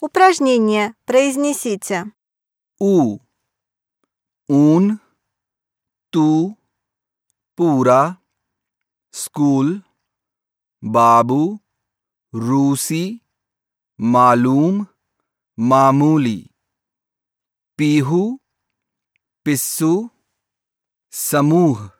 Упражнение произнесите. ऊ. ऊन. तू. पूरा. स्कूल. बाबू. रूसी. मालूम. मामूली. पीहू. पिस्सू. समूह.